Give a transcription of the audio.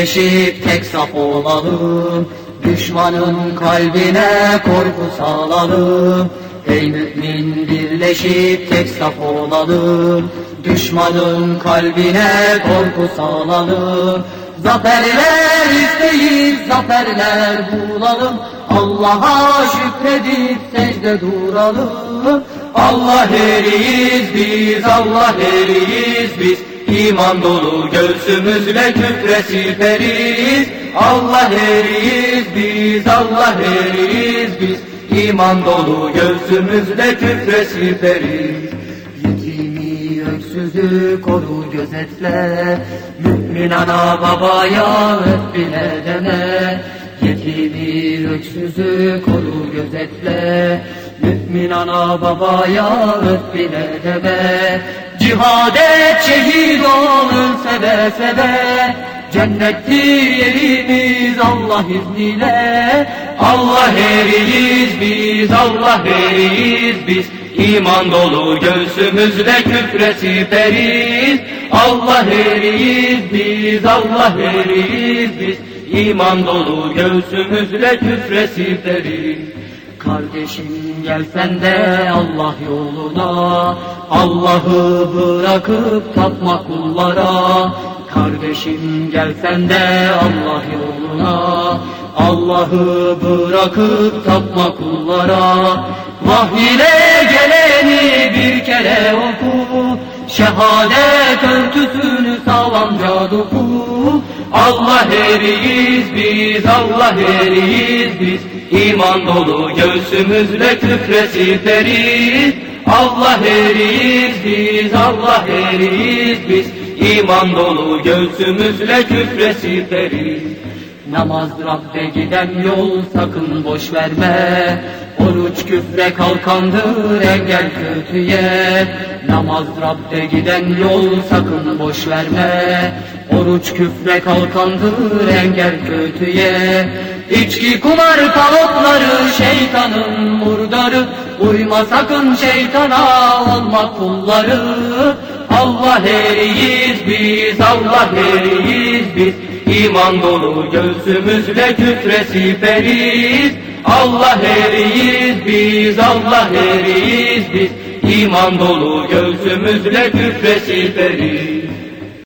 birleşip tek saf olalım Düşmanın kalbine korku salalım Ey mümin birleşip tek saf olalım Düşmanın kalbine korku salalım Zaferler isteyiz, zaferler bulalım. Allah'a şükredip secde duralım Allah eriyiz biz, Allah eriyiz biz. İman dolu göğsümüzle küfre siperiz Allah eriyiz biz, Allah eriyiz biz. İman dolu göğsümüzle küfre siperiz Yetimi öksüzü koru gözetle. Mümin ana babaya öp bile deme. Yetimi öksüzü koru gözetle Mümin ana babaya öp bile deme Cihad et şehit olun seve seve. Cennettir yerimiz Allah izniyle. Allah eriyiz biz Allah eriyiz biz. İman dolu göğsümüzle küfre siperiz Allah eriyiz biz Allah eriyiz biz. İman dolu göğsümüzle küfre siperiz Kardeşim gel sen de Allah yoluna. Allah'ı bırakıp tapma kullara. Kardeşim gel sen de Allah yoluna. Allah'ı bırakıp tapma kullara. Vahyile geleni bir kere oku. Şehadet örtüsünü sağlamca doku Allah eriyiz biz, Allah eriyiz biz. İman dolu göğsümüzle küfre siperiz Allah eriyiz biz, Allah eriyiz biz. İman dolu göğsümüzle küfre siperiz Namaz Rabbe giden yol sakın boş verme küfre kalkandır engel kötüye. Namaz Rabbe giden yol sakın boş verme. Oruç küfre kalkandır engel kötüye. İçki kumar tavukları şeytanın murdarı. Uyma sakın şeytana olma kulları. Allah eriyiz biz Allah eriyiz biz. İman dolu göğsümüzle küfre siperiz Allah eriyiz biz Allah eriyiz biz. İman dolu göğsümüzle küfre siperiz